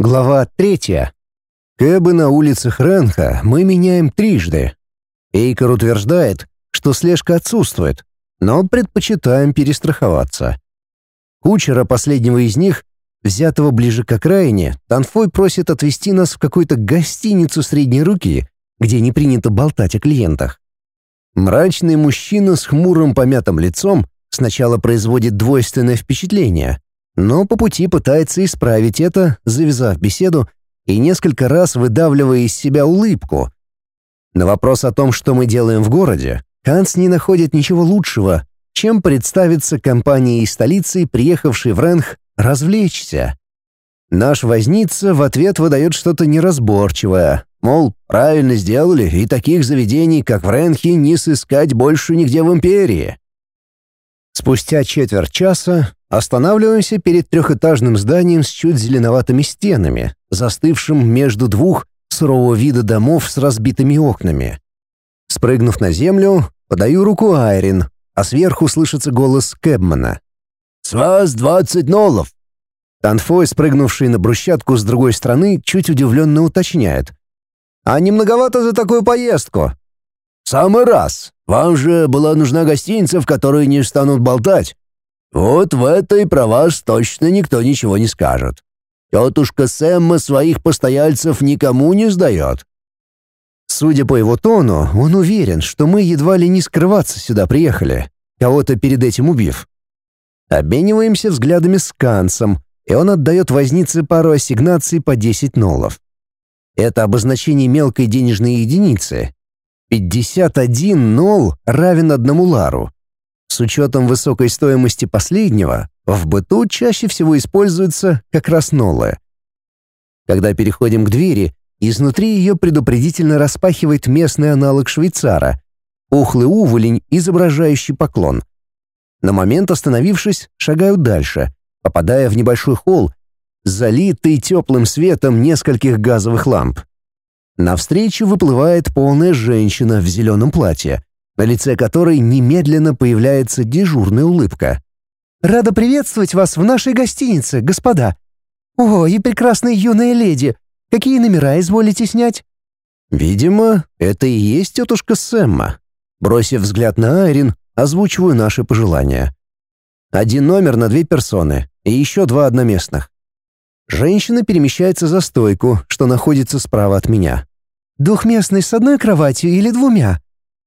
Глава третья. Кэбы на улицах Ренха мы меняем трижды. Эйкер утверждает, что слежка отсутствует, но предпочитаем перестраховаться. Кучера последнего из них, взятого ближе к окраине, Танфой просит отвезти нас в какую-то гостиницу средней руки, где не принято болтать о клиентах. Мрачный мужчина с хмурым помятым лицом сначала производит двойственное впечатление, но по пути пытается исправить это, завязав беседу и несколько раз выдавливая из себя улыбку. На вопрос о том, что мы делаем в городе, Канц не находит ничего лучшего, чем представиться компанией из столицы, приехавшей в Ренх, развлечься. Наш возница в ответ выдает что-то неразборчивое, мол, правильно сделали, и таких заведений, как в Ренхе, не сыскать больше нигде в империи. Спустя четверть часа останавливаемся перед трехэтажным зданием с чуть зеленоватыми стенами, застывшим между двух сурового вида домов с разбитыми окнами. Спрыгнув на землю, подаю руку Айрин, а сверху слышится голос Кэбмана. «С вас двадцать нолов!» Танфой, спрыгнувший на брусчатку с другой стороны, чуть удивленно уточняет. «А не многовато за такую поездку?» «Самый раз. Вам же была нужна гостиница, в которой не станут болтать. Вот в этой про вас точно никто ничего не скажет. Тетушка Сэмма своих постояльцев никому не сдает». Судя по его тону, он уверен, что мы едва ли не скрываться сюда приехали, кого-то перед этим убив. Обмениваемся взглядами с Кансом, и он отдает вознице пару ассигнаций по 10 нолов. Это обозначение мелкой денежной единицы, 51 нол равен одному лару. С учетом высокой стоимости последнего, в быту чаще всего используются как раз нолы. Когда переходим к двери, изнутри ее предупредительно распахивает местный аналог швейцара — ухлый уволень, изображающий поклон. На момент остановившись, шагаю дальше, попадая в небольшой холл, залитый теплым светом нескольких газовых ламп. Навстречу выплывает полная женщина в зеленом платье, на лице которой немедленно появляется дежурная улыбка. «Рада приветствовать вас в нашей гостинице, господа. О, и прекрасная юная леди. Какие номера изволите снять?» Видимо, это и есть тетушка Сэмма. Бросив взгляд на Айрин, озвучиваю наши пожелания. Один номер на две персоны и еще два одноместных. Женщина перемещается за стойку, что находится справа от меня. «Двухместный с одной кроватью или двумя?»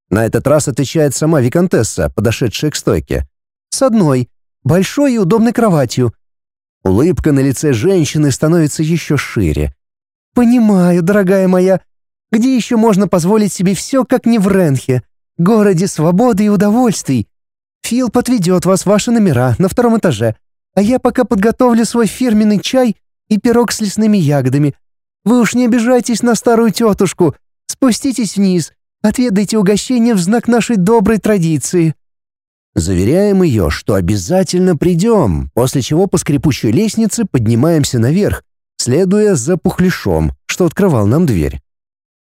На этот раз отвечает сама виконтесса, подошедшая к стойке. «С одной, большой и удобной кроватью». Улыбка на лице женщины становится еще шире. «Понимаю, дорогая моя. Где еще можно позволить себе все, как не в Ренхе, городе свободы и удовольствий? Фил подведет вас в ваши номера на втором этаже, а я пока подготовлю свой фирменный чай и пирог с лесными ягодами, вы уж не обижайтесь на старую тетушку. Спуститесь вниз, отведайте угощение в знак нашей доброй традиции». Заверяем ее, что обязательно придем, после чего по скрипучей лестнице поднимаемся наверх, следуя за пухляшом, что открывал нам дверь.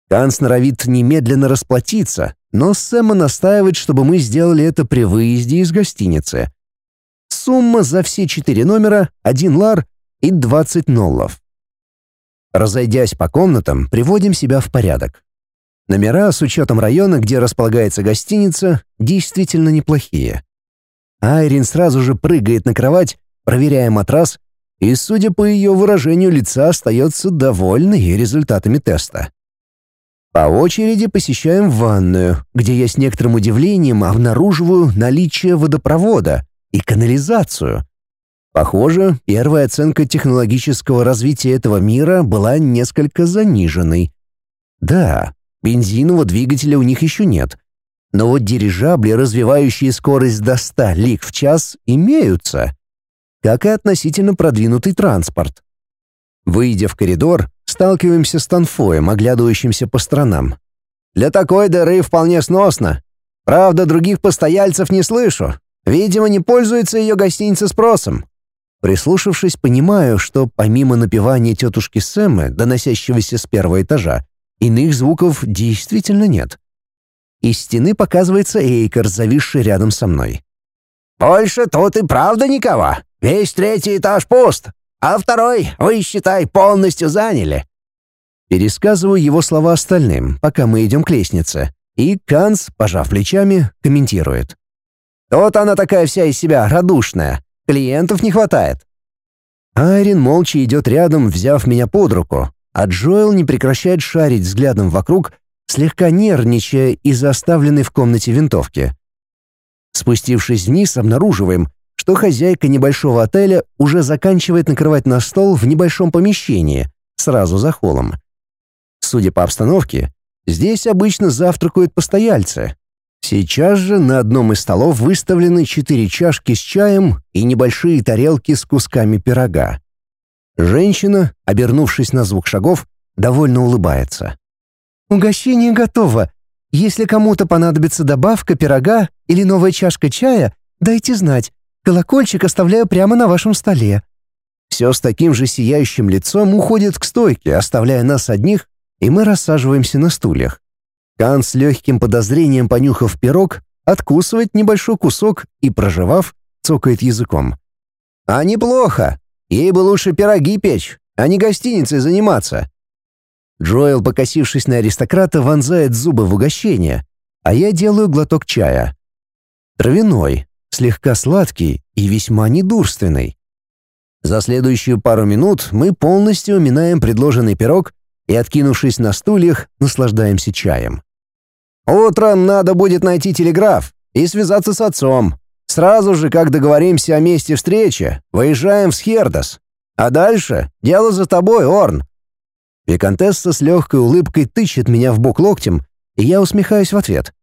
Канс норовит немедленно расплатиться, но Сэма настаивает, чтобы мы сделали это при выезде из гостиницы. Сумма за все четыре номера — один лар и двадцать ноллов. Разойдясь по комнатам, приводим себя в порядок. Номера с учетом района, где располагается гостиница, действительно неплохие. Айрин сразу же прыгает на кровать, проверяя матрас, и, судя по ее выражению лица, остается довольной результатами теста. По очереди посещаем ванную, где я с некоторым удивлением обнаруживаю наличие водопровода и канализацию. Похоже, первая оценка технологического развития этого мира была несколько заниженной. Да, бензинового двигателя у них еще нет. Но вот дирижабли, развивающие скорость до 100 лиг в час, имеются. Как и относительно продвинутый транспорт. Выйдя в коридор, сталкиваемся с Танфоем, оглядывающимся по сторонам. «Для такой дыры вполне сносно. Правда, других постояльцев не слышу. Видимо, не пользуется ее гостиница спросом. Прислушавшись, понимаю, что помимо напевания тетушки Сэмы, доносящегося с первого этажа, иных звуков действительно нет. Из стены показывается Эйкер, зависший рядом со мной. «Больше тут и правда никого. Весь третий этаж пуст. а второй вы, считай, полностью заняли». Пересказываю его слова остальным, пока мы идем к лестнице, и Канс, пожав плечами, комментирует. «Вот она такая вся из себя радушная, клиентов не хватает». Айрин молча идет рядом, взяв меня под руку, а Джоэл не прекращает шарить взглядом вокруг, слегка нервничая из-за оставленной в комнате винтовки. Спустившись вниз, обнаруживаем, что хозяйка небольшого отеля уже заканчивает накрывать на стол в небольшом помещении, сразу за холлом. Судя по обстановке, здесь обычно завтракают постояльцы. Сейчас же на одном из столов выставлены четыре чашки с чаем и небольшие тарелки с кусками пирога. Женщина, обернувшись на звук шагов, довольно улыбается. «Угощение готово. Если кому-то понадобится добавка пирога или новая чашка чая, дайте знать. Колокольчик оставляю прямо на вашем столе». Все с таким же сияющим лицом уходит к стойке, оставляя нас одних, и мы рассаживаемся на стульях. Кан с легким подозрением понюхав пирог, откусывает небольшой кусок и, прожевав, цокает языком. «А неплохо. Ей бы лучше пироги печь, а не гостиницей заниматься». Джоэл, покосившись на аристократа, вонзает зубы в угощение, а я делаю глоток чая. Травяной, слегка сладкий и весьма недурственный. За следующую пару минут мы полностью уминаем предложенный пирог и, откинувшись на стульях, наслаждаемся чаем. «Утром надо будет найти телеграф и связаться с отцом. Сразу же, как договоримся о месте встречи, выезжаем в Схердос. А дальше дело за тобой, Орн». Викантесса с легкой улыбкой тычет меня в бок локтем, и я усмехаюсь в ответ.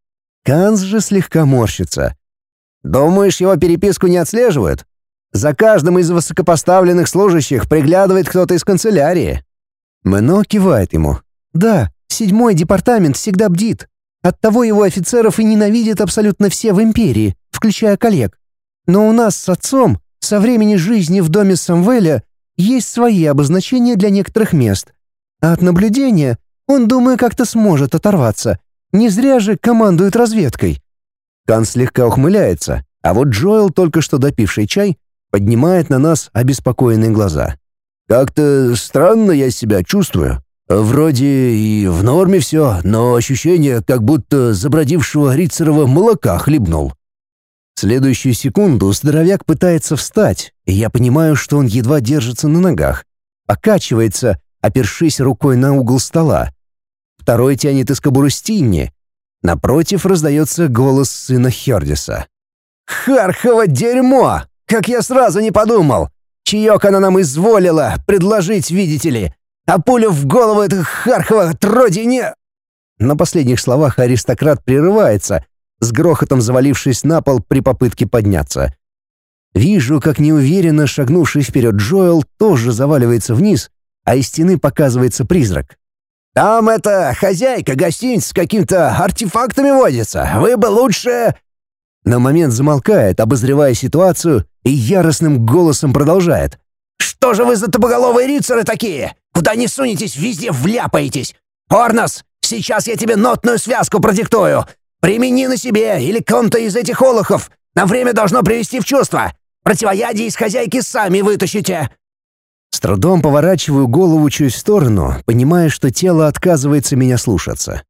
Канс же слегка морщится. «Думаешь, его переписку не отслеживают? За каждым из высокопоставленных служащих приглядывает кто-то из канцелярии». Мэно кивает ему. «Да, седьмой департамент всегда бдит. Оттого его офицеров и ненавидят абсолютно все в империи, включая коллег. Но у нас с отцом со времени жизни в доме Самвеля есть свои обозначения для некоторых мест. А от наблюдения он, думаю, как-то сможет оторваться. Не зря же командует разведкой». Кан слегка ухмыляется, а вот Джоэл, только что допивший чай, поднимает на нас обеспокоенные глаза. «Как-то странно я себя чувствую. Вроде и в норме все, но ощущение, как будто забродившего рицарова молока хлебнул». Следующую секунду здоровяк пытается встать, и я понимаю, что он едва держится на ногах. Покачивается, опершись рукой на угол стола. Второй тянет из кобуры Стинни. Напротив раздается голос сына Хердиса. «Хархово дерьмо! Как я сразу не подумал! Чаек она нам изволила предложить, видите ли! А пулю в голову это Хархова отродье не...» На последних словах аристократ прерывается, с грохотом завалившись на пол при попытке подняться. Вижу, как неуверенно шагнувший вперед Джоэл тоже заваливается вниз, а из стены показывается призрак. «Там это хозяйка гостиницы с какими-то артефактами водится. Вы бы лучше...» На момент замолкает, обозревая ситуацию, и яростным голосом продолжает. «Что же вы за топоголовые рицары такие? Куда не сунетесь, везде вляпаетесь! Орнос, сейчас я тебе нотную связку продиктую. Примени на себе или ком-то из этих олухов. На время должно привести в чувство. Противоядие из хозяйки сами вытащите. С трудом поворачиваю голову чуть в сторону, понимая, что тело отказывается меня слушаться.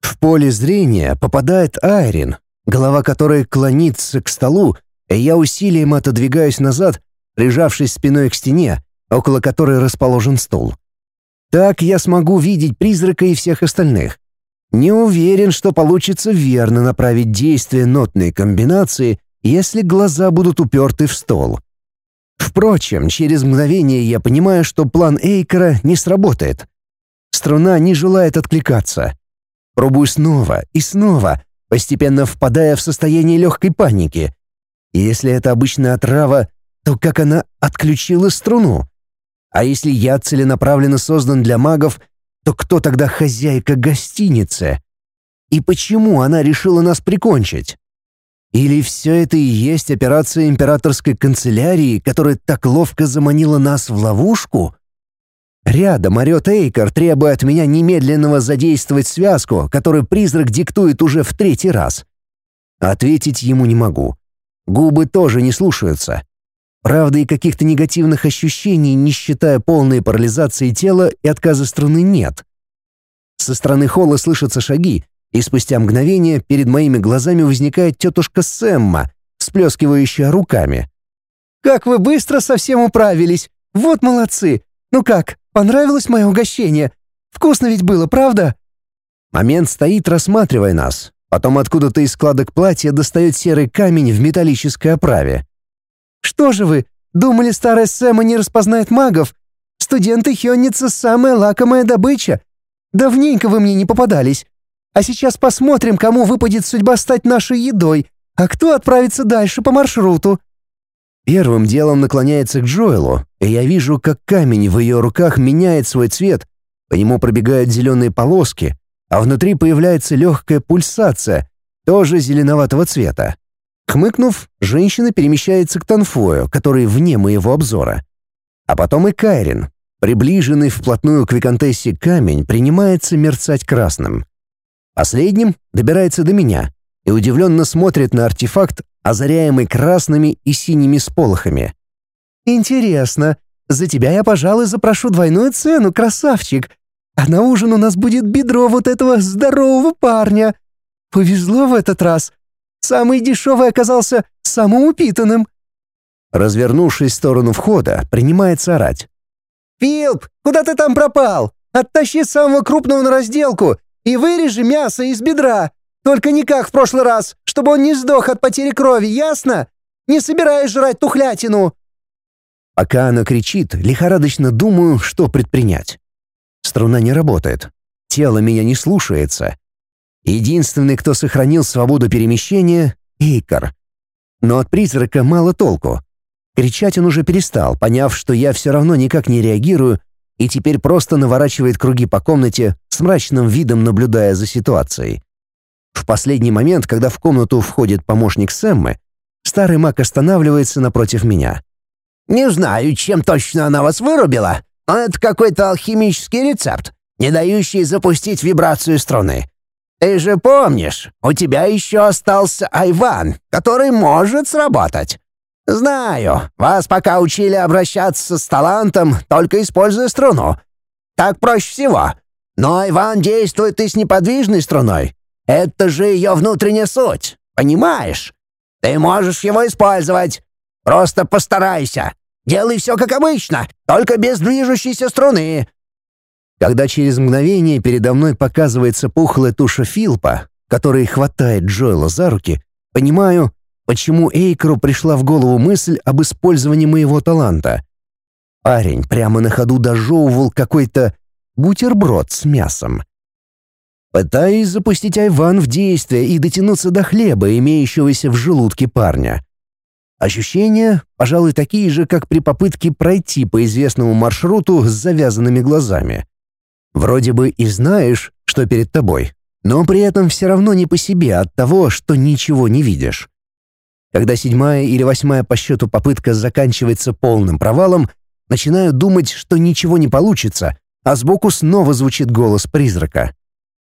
В поле зрения попадает Айрин, голова которой клонится к столу, и я усилием отодвигаюсь назад, прижавшись спиной к стене, около которой расположен стол. Так я смогу видеть призрака и всех остальных. Не уверен, что получится верно направить действие нотной комбинации, если глаза будут уперты в стол. Впрочем, через мгновение я понимаю, что план Эйкера не сработает. Струна не желает откликаться. Пробую снова и снова, постепенно впадая в состояние легкой паники. если это обычная отрава, то как она отключила струну? А если я целенаправленно создан для магов, то кто тогда хозяйка гостиницы? И почему она решила нас прикончить? Или все это и есть операция императорской канцелярии, которая так ловко заманила нас в ловушку? Рядом орет Эйкер, требуя от меня немедленного задействовать связку, которую призрак диктует уже в третий раз. Ответить ему не могу. Губы тоже не слушаются. Правда, и каких-то негативных ощущений, не считая полной парализации тела и отказа струны, нет. Со стороны холла слышатся шаги, и спустя мгновение перед моими глазами возникает тетушка Сэмма, всплескивающая руками. «Как вы быстро совсем управились! Вот молодцы! Ну как, понравилось мое угощение? Вкусно ведь было, правда?» Момент стоит, рассматривая нас. Потом откуда-то из складок платья достает серый камень в металлической оправе. «Что же вы, думали, старая Сэма не распознает магов? Студенты Хённица — самая лакомая добыча. Давненько вы мне не попадались. А сейчас посмотрим, кому выпадет судьба стать нашей едой, а кто отправится дальше по маршруту». Первым делом наклоняется к Джоэлу, и я вижу, как камень в ее руках меняет свой цвет, по нему пробегают зеленые полоски, а внутри появляется легкая пульсация, тоже зеленоватого цвета. Хмыкнув, женщина перемещается к Танфою, который вне моего обзора. А потом и Кайрин. Приближенный вплотную к Викантессе камень принимается мерцать красным. Последним добирается до меня и удивленно смотрит на артефакт, озаряемый красными и синими сполохами. «Интересно. За тебя я, пожалуй, запрошу двойную цену, красавчик. А на ужин у нас будет бедро вот этого здорового парня. Повезло в этот раз. Самый дешевый оказался самым упитанным». Развернувшись в сторону входа, принимается орать. «Филп, куда ты там пропал? Оттащи самого крупного на разделку и вырежи мясо из бедра. Только не как в прошлый раз, чтобы он не сдох от потери крови, ясно? Не собираюсь жрать тухлятину!» Пока она кричит, лихорадочно думаю, что предпринять. Струна не работает. Тело меня не слушается. Единственный, кто сохранил свободу перемещения — Эйкар. Но от призрака мало толку. Кричать он уже перестал, поняв, что я все равно никак не реагирую, и теперь просто наворачивает круги по комнате, с мрачным видом наблюдая за ситуацией. В последний момент, когда в комнату входит помощник Сэммы, старый маг останавливается напротив меня. «Не знаю, чем точно она вас вырубила, но это какой-то алхимический рецепт, не дающий запустить вибрацию струны. Ты же помнишь, у тебя еще остался Айван, который может сработать. Знаю, вас пока учили обращаться с талантом, только используя струну. Так проще всего. Но Иван действует и с неподвижной струной. Это же ее внутренняя суть, понимаешь? Ты можешь его использовать. Просто постарайся. Делай все как обычно, только без движущейся струны». Когда через мгновение передо мной показывается пухлая туша Филпа, который хватает Джоэла за руки, понимаю, почему Эйкру пришла в голову мысль об использовании моего таланта. Парень прямо на ходу дожевывал какой-то бутерброд с мясом. Пытаюсь запустить Айван в действие и дотянуться до хлеба, имеющегося в желудке парня. Ощущения, пожалуй, такие же, как при попытке пройти по известному маршруту с завязанными глазами. Вроде бы и знаешь, что перед тобой, но при этом все равно не по себе от того, что ничего не видишь. Когда седьмая или восьмая по счету попытка заканчивается полным провалом, начинаю думать, что ничего не получится, а сбоку снова звучит голос призрака.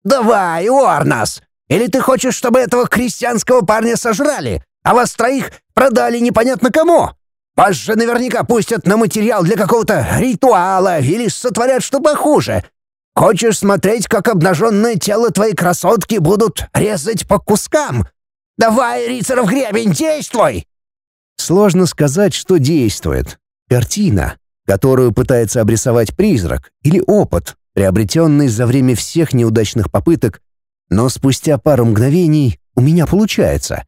«Давай, Уорнас! Или ты хочешь, чтобы этого крестьянского парня сожрали, а вас троих продали непонятно кому? Вас же наверняка пустят на материал для какого-то ритуала или сотворят что похуже. Хочешь смотреть, как обнаженное тело твоей красотки будут резать по кускам? Давай, Рицаров гребень, действуй!» Сложно сказать, что действует. Картина, которую пытается обрисовать призрак, или опыт, приобретенный за время всех неудачных попыток, но спустя пару мгновений у меня получается.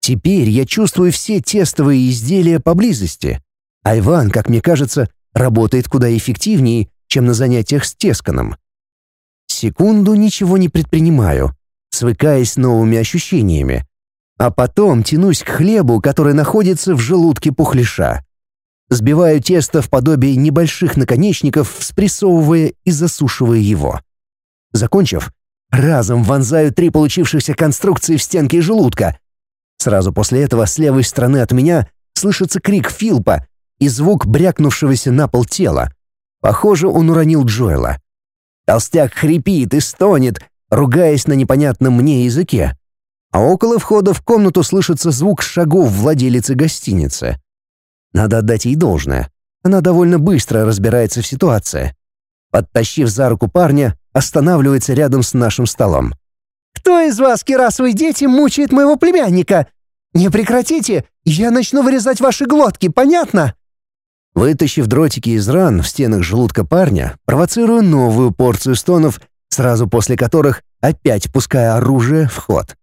Теперь я чувствую все тестовые изделия поблизости. А Иван, как мне кажется, работает куда эффективнее, чем на занятиях с Тесканом. Секунду ничего не предпринимаю, свыкаясь с новыми ощущениями. А потом тянусь к хлебу, который находится в желудке пухлиша. Сбиваю тесто в подобие небольших наконечников, спрессовывая и засушивая его. Закончив, разом вонзаю три получившихся конструкции в стенки желудка. Сразу после этого с левой стороны от меня слышится крик Филпа и звук брякнувшегося на пол тела. Похоже, он уронил Джоэла. Толстяк хрипит и стонет, ругаясь на непонятном мне языке. А около входа в комнату слышится звук шагов владелицы гостиницы. Надо отдать ей должное. Она довольно быстро разбирается в ситуации. Подтащив за руку парня, останавливается рядом с нашим столом. «Кто из вас, кирасовые дети, мучает моего племянника? Не прекратите, я начну вырезать ваши глотки, понятно?» Вытащив дротики из ран в стенах желудка парня, провоцирую новую порцию стонов, сразу после которых опять пуская оружие в ход.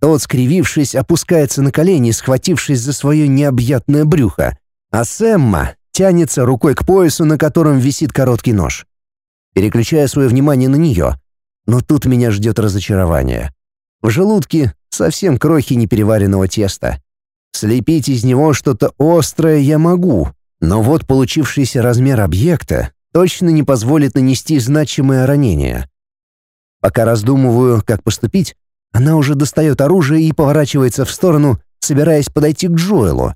Тот, скривившись, опускается на колени, схватившись за свое необъятное брюхо, а Сэмма тянется рукой к поясу, на котором висит короткий нож. Переключая свое внимание на нее, но тут меня ждет разочарование. В желудке совсем крохи непереваренного теста. Слепить из него что-то острое я могу, но вот получившийся размер объекта точно не позволит нанести значимое ранение. Пока раздумываю, как поступить, она уже достает оружие и поворачивается в сторону, собираясь подойти к Джоэлу.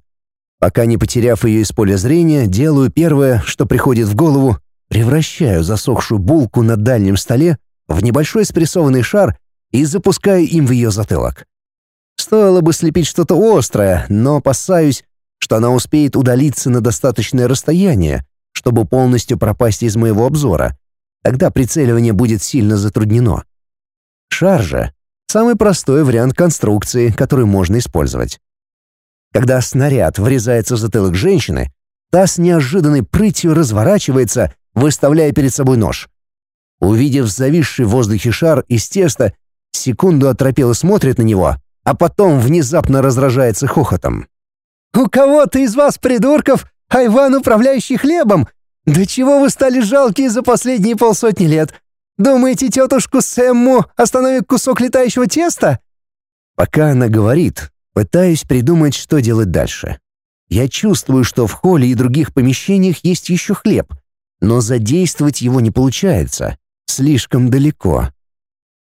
Пока не потеряв ее из поля зрения, делаю первое, что приходит в голову, превращаю засохшую булку на дальнем столе в небольшой спрессованный шар и запускаю им в ее затылок. Стоило бы слепить что-то острое, но опасаюсь, что она успеет удалиться на достаточное расстояние, чтобы полностью пропасть из моего обзора. Тогда прицеливание будет сильно затруднено. Шар же — самый простой вариант конструкции, который можно использовать. Когда снаряд врезается в затылок женщины, та с неожиданной прытью разворачивается, выставляя перед собой нож. Увидев зависший в воздухе шар из теста, секунду оторопело смотрит на него, а потом внезапно разражается хохотом. «У кого-то из вас, придурков, Айван, управляющий хлебом? Да чего вы стали жалкие за последние полсотни лет? Думаете, тетушку Сэмму остановит кусок летающего теста?» Пока она говорит, пытаюсь придумать, что делать дальше. Я чувствую, что в холле и других помещениях есть еще хлеб, но задействовать его не получается. Слишком далеко.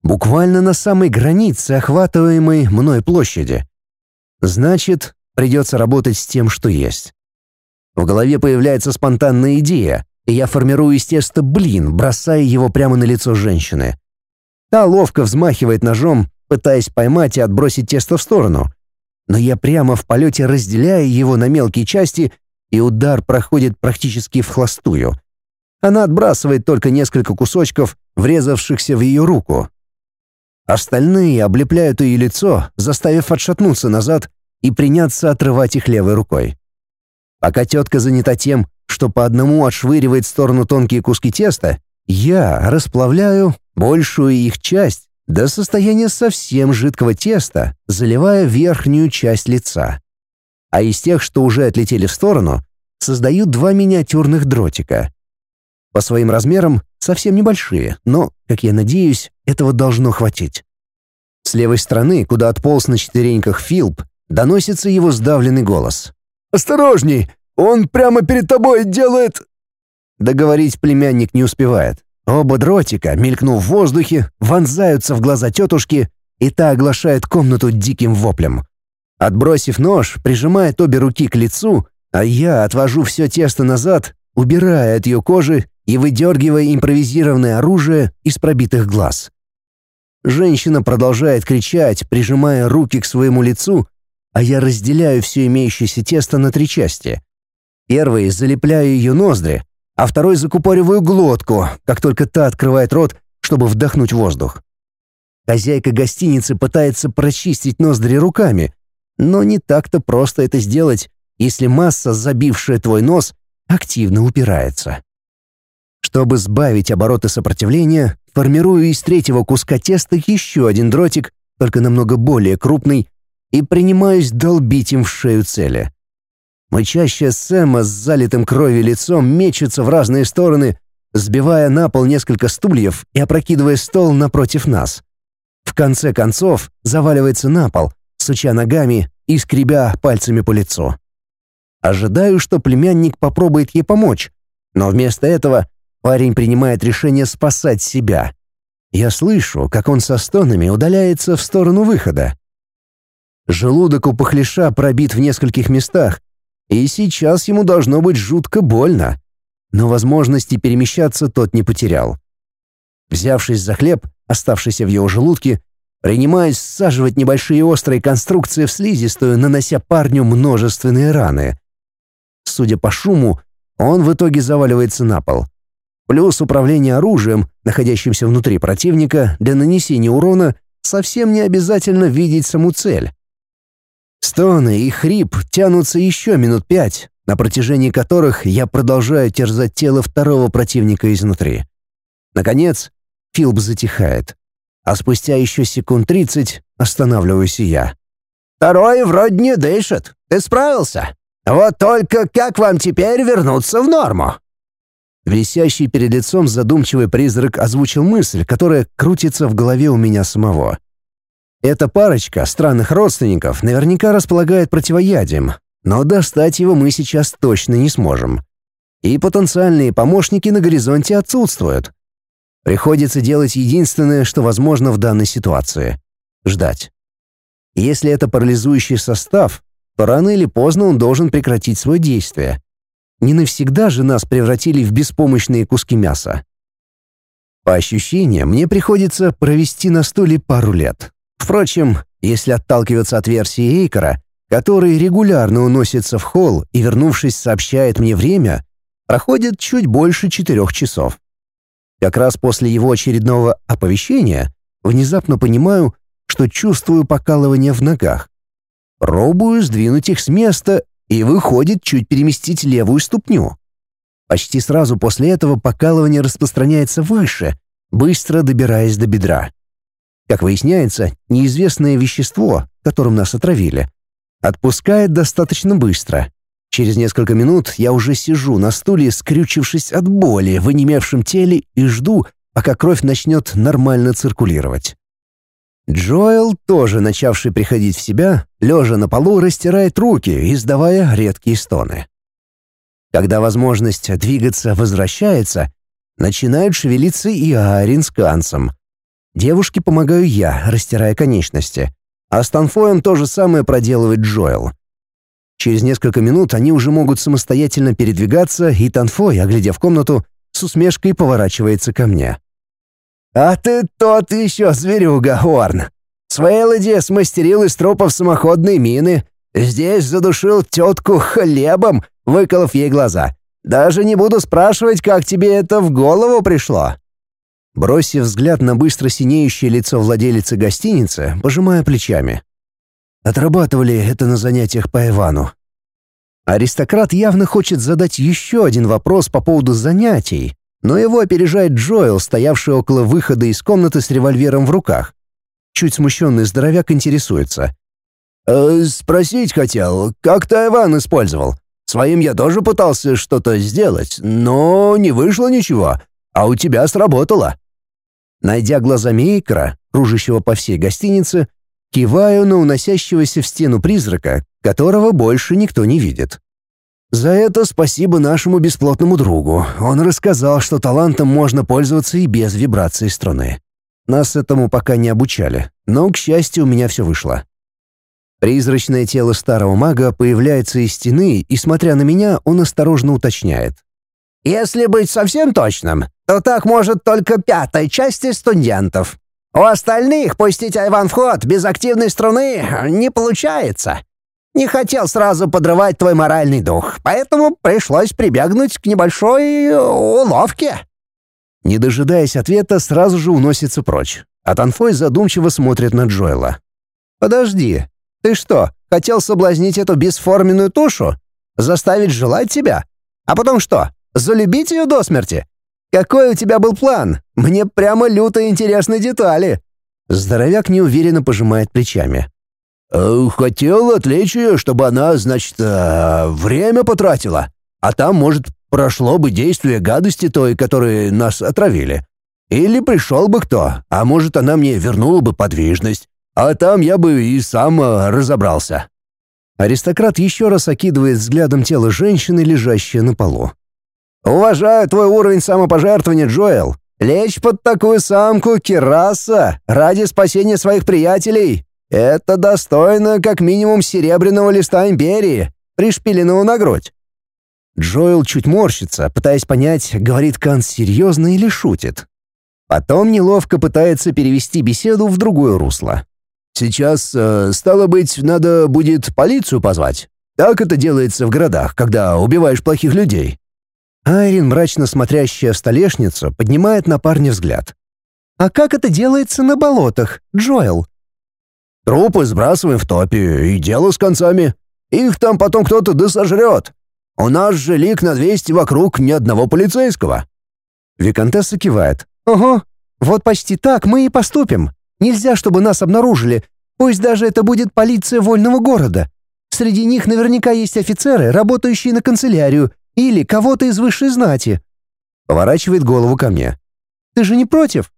Буквально на самой границе охватываемой мной площади. Значит, Придется работать с тем, что есть. В голове появляется спонтанная идея, и я формирую из теста блин, бросая его прямо на лицо женщины. Та ловко взмахивает ножом, пытаясь поймать и отбросить тесто в сторону. Но я прямо в полете разделяю его на мелкие части, и удар проходит практически в хлостую. Она отбрасывает только несколько кусочков, врезавшихся в ее руку. Остальные облепляют ее лицо, заставив отшатнуться назад и приняться отрывать их левой рукой. Пока тетка занята тем, что по одному отшвыривает в сторону тонкие куски теста, я расплавляю большую их часть до состояния совсем жидкого теста, заливая верхнюю часть лица. А из тех, что уже отлетели в сторону, создаю два миниатюрных дротика. По своим размерам совсем небольшие, но, как я надеюсь, этого должно хватить. С левой стороны, куда отполз на четвереньках Филп, Доносится его сдавленный голос. «Осторожней! Он прямо перед тобой делает...» Договорить племянник не успевает. Оба дротика, мелькнув в воздухе, вонзаются в глаза тетушки, и та оглашает комнату диким воплем. Отбросив нож, прижимает обе руки к лицу, а я отвожу все тесто назад, убирая от ее кожи и выдергивая импровизированное оружие из пробитых глаз. Женщина продолжает кричать, прижимая руки к своему лицу, а я разделяю все имеющееся тесто на три части. Первый залепляю ее ноздри, а второй закупориваю глотку, как только та открывает рот, чтобы вдохнуть воздух. Хозяйка гостиницы пытается прочистить ноздри руками, но не так-то просто это сделать, если масса, забившая твой нос, активно упирается. Чтобы сбавить обороты сопротивления, формирую из третьего куска теста еще один дротик, только намного более крупный, и принимаюсь долбить им в шею цели. Мычащая Сэма с залитым кровью лицом мечется в разные стороны, сбивая на пол несколько стульев и опрокидывая стол напротив нас. В конце концов заваливается на пол, суча ногами и скребя пальцами по лицу. Ожидаю, что племянник попробует ей помочь, но вместо этого парень принимает решение спасать себя. Я слышу, как он со стонами удаляется в сторону выхода. Желудок у похлеша пробит в нескольких местах, и сейчас ему должно быть жутко больно. Но возможности перемещаться тот не потерял. Взявшись за хлеб, оставшийся в его желудке, принимаясь саживать небольшие острые конструкции в слизистую, нанося парню множественные раны. Судя по шуму, он в итоге заваливается на пол. Плюс управление оружием, находящимся внутри противника, для нанесения урона совсем не обязательно видеть саму цель. Стоны и хрип тянутся еще минут пять, на протяжении которых я продолжаю терзать тело второго противника изнутри. Наконец, Филб затихает, а спустя еще секунд тридцать останавливаюсь и я. «Второй вроде не дышит. Ты справился? Вот только как вам теперь вернуться в норму?» Висящий перед лицом задумчивый призрак озвучил мысль, которая крутится в голове у меня самого. Эта парочка странных родственников наверняка располагает противоядием, но достать его мы сейчас точно не сможем. И потенциальные помощники на горизонте отсутствуют. Приходится делать единственное, что возможно в данной ситуации — ждать. Если это парализующий состав, то рано или поздно он должен прекратить свое действие. Не навсегда же нас превратили в беспомощные куски мяса. По ощущениям, мне приходится провести на стуле пару лет. Впрочем, если отталкиваться от версии Эйкера, который регулярно уносится в холл и, вернувшись, сообщает мне время, проходит чуть больше четырех часов. Как раз после его очередного оповещения внезапно понимаю, что чувствую покалывание в ногах. Пробую сдвинуть их с места и выходит чуть переместить левую ступню. Почти сразу после этого покалывание распространяется выше, быстро добираясь до бедра. Как выясняется, неизвестное вещество, которым нас отравили, отпускает достаточно быстро. Через несколько минут я уже сижу на стуле, скрючившись от боли в онемевшем теле и жду, пока кровь начнет нормально циркулировать. Джоэл, тоже начавший приходить в себя, лежа на полу, растирает руки, издавая редкие стоны. Когда возможность двигаться возвращается, начинают шевелиться и Аарин с Кансом. Девушке помогаю я, растирая конечности. А с Танфоем то же самое проделывает Джоэл. Через несколько минут они уже могут самостоятельно передвигаться, и Танфой, оглядев комнату, с усмешкой поворачивается ко мне. «А ты тот еще зверюга, Орн. С Вейлоди смастерил из трупов самоходные мины. Здесь задушил тетку хлебом, выколов ей глаза. Даже не буду спрашивать, как тебе это в голову пришло». Бросив взгляд на быстро синеющее лицо владелицы гостиницы, пожимая плечами. Отрабатывали это на занятиях по Ивану. Аристократ явно хочет задать еще один вопрос по поводу занятий, но его опережает Джоэл, стоявший около выхода из комнаты с револьвером в руках. Чуть смущенный здоровяк интересуется. «Э, «Спросить хотел, как ты Иван использовал? Своим я тоже пытался что-то сделать, но не вышло ничего, а у тебя сработало». Найдя глазами Эйкера, кружащего по всей гостинице, киваю на уносящегося в стену призрака, которого больше никто не видит. За это спасибо нашему бесплотному другу. Он рассказал, что талантом можно пользоваться и без вибрации струны. Нас этому пока не обучали, но, к счастью, у меня все вышло. Призрачное тело старого мага появляется из стены, и, смотря на меня, он осторожно уточняет. Если быть совсем точным, то так может только пятая часть студентов. У остальных пустить Айван в ход без активной струны не получается. Не хотел сразу подрывать твой моральный дух, поэтому пришлось прибегнуть к небольшой уловке». Не дожидаясь ответа, сразу же уносится прочь. А Танфой задумчиво смотрит на Джоэла. «Подожди, ты что, хотел соблазнить эту бесформенную тушу? Заставить желать тебя? А потом что, Залюбить ее до смерти? Какой у тебя был план? Мне прямо люто интересны детали». Здоровяк неуверенно пожимает плечами. «Э, «Хотел отвлечь ее, чтобы она, значит, э, время потратила. А там, может, прошло бы действие гадости той, которые нас отравили. Или пришел бы кто, а может, она мне вернула бы подвижность. А там я бы и сам э, разобрался». Аристократ еще раз окидывает взглядом тело женщины, лежащее на полу. «Уважаю твой уровень самопожертвования, Джоэл. Лечь под такую самку Кираса ради спасения своих приятелей — это достойно как минимум серебряного листа Империи, пришпиленного на грудь». Джоэл чуть морщится, пытаясь понять, говорит Кан серьезно или шутит. Потом неловко пытается перевести беседу в другое русло. «Сейчас, э, стало быть, надо будет полицию позвать. Так это делается в городах, когда убиваешь плохих людей». Айрин, мрачно смотрящая в столешницу, поднимает на парня взгляд. «А как это делается на болотах, Джоэл?» «Трупы сбрасываем в топе, и дело с концами. Их там потом кто-то досожрет. У нас же лик на 200 вокруг ни одного полицейского». Викантесса кивает. «Ого, вот почти так мы и поступим. Нельзя, чтобы нас обнаружили. Пусть даже это будет полиция вольного города. Среди них наверняка есть офицеры, работающие на канцелярию, или кого-то из высшей знати». Поворачивает голову ко мне. «Ты же не против?»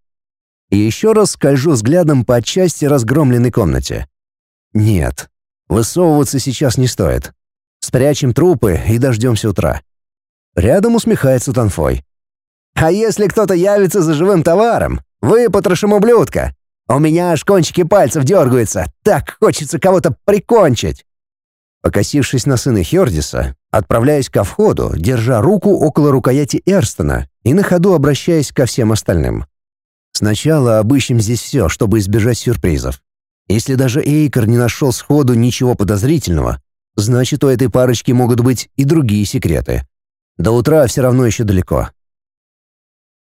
И еще раз скольжу взглядом по отчасти разгромленной комнате. «Нет, высовываться сейчас не стоит. Спрячем трупы и дождемся утра». Рядом усмехается Танфой. «А если кто-то явится за живым товаром? Выпотрошим ублюдка! У меня аж кончики пальцев дергаются, так хочется кого-то прикончить!» Покосившись на сына Хердиса, отправляюсь ко входу, держа руку около рукояти Эрстона и на ходу обращаясь ко всем остальным. Сначала обыщем здесь все, чтобы избежать сюрпризов. Если даже Эйкер не нашел сходу ничего подозрительного, значит, у этой парочки могут быть и другие секреты. До утра все равно еще далеко.